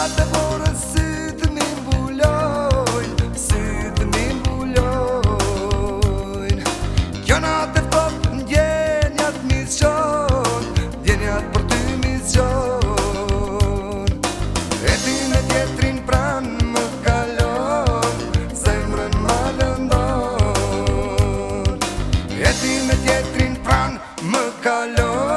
Kjo nga të borën si të m'imbullojnë, si të m'imbullojnë Kjo nga të popën gjenjat m'izgjonë, gjenjat për ty m'izgjonë E ti me tjetrin pranë më kalonë, se më rënë E ti me tjetrin pranë më kalonë